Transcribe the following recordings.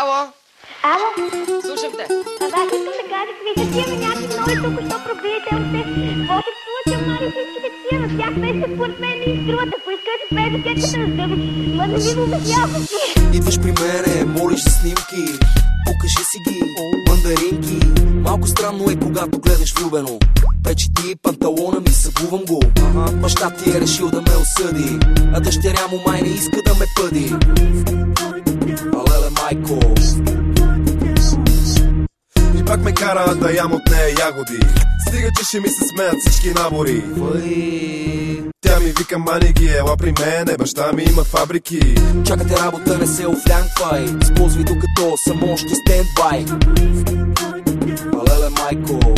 Ало, Ало, слушам те. да, искам да кажа, вижте, тия някакви нови тук, що пробиете от те. Може да случай, мали всичките тия, на тях песте според мен и струват, ако искаш, пей до кетката на зъби. Ма не ви обяснявам си. Идваш при мене, молиш за снимки Покажи си ги, мандаринки Малко странно е когато гледаш влюбено Печи ти панталона ми, събувам го Баща ти е решил да ме осъди А дъщеря му май не иска да ме пъди майко И пак ме кара да ям от нея ягоди. Стига, че ще ми се смеят всички набори. Тя ми вика, мани ги, ела при мене Баща ми има фабрики Чакате работа, не се офлянквай. Използвай докато съм още стендбай. Алеле майко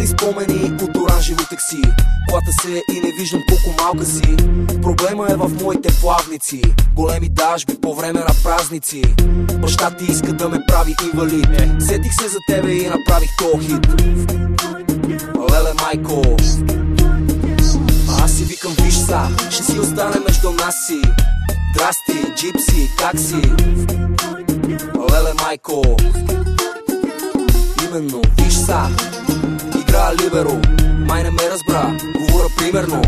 Имам бледи спомени от оранжево такси? Плата се и не виждам колко малка си. Проблема е в моите плавници. Големи дажби по време на празници. Баща ти иска да ме прави инвалид. Сетих се за тебе и направих то хит. Леле майко. Аз си викам, виж са, ще си остане между нас си. Здрасти, джипси, как си? Леле майко. Именно, виж са Игра либеро, май не ме разбра. Говоря примерно.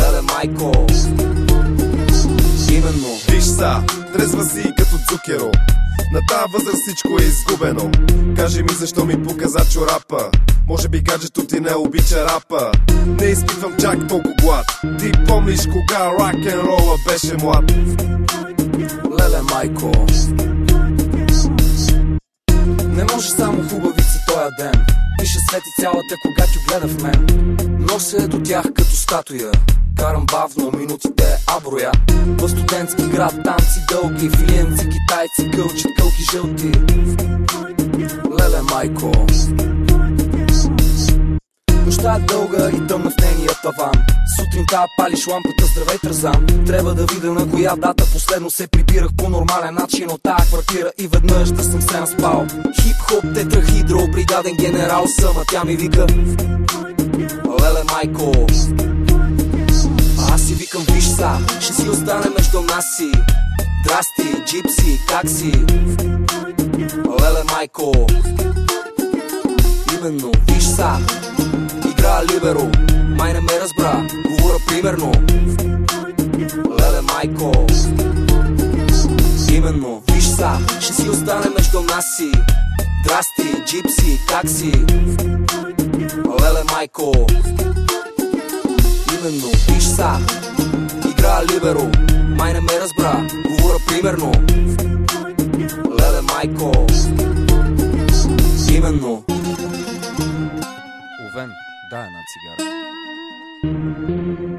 Леле майко. Именно. Виж са, трезва си като цукеро На тази възраст всичко е изгубено. Кажи ми защо ми показа чорапа. Може би гаджето ти не обича рапа. Не изпитвам чак толкова глад. Ти помниш кога рак н рола беше млад. Леле майко. Не може само хубавици тоя ден Свети цялата, когато гледа в мен. Нося до тях като статуя. Карам бавно, минутите аброя В студентски град, танци дълги Филиенци, китайци, кълчат кълки жълти таван. Сутринта палиш лампата, здравей Тързан Трябва да видя на коя дата последно се прибирах по нормален начин. От тая квартира И веднъж да съм се наспал Хип-хоп, тетрахидро, бригаден генерал съм А тя ми вика Леле майко аз си викам виж са, ще си остане между нас си. Здрасти, джипси, как си? Леле майко Именно, виж са Игра либеро, май не ме разбра. Говоря примерно. Леле майко. Именно, виж са Ще си остане между нас си. Здрасти, джипси, как си? Леле майко. Именно, виж са. Игра либеро, май не ме разбра. Говоря примерно. Леле майко. Именно. Овен, Да, над сигарой.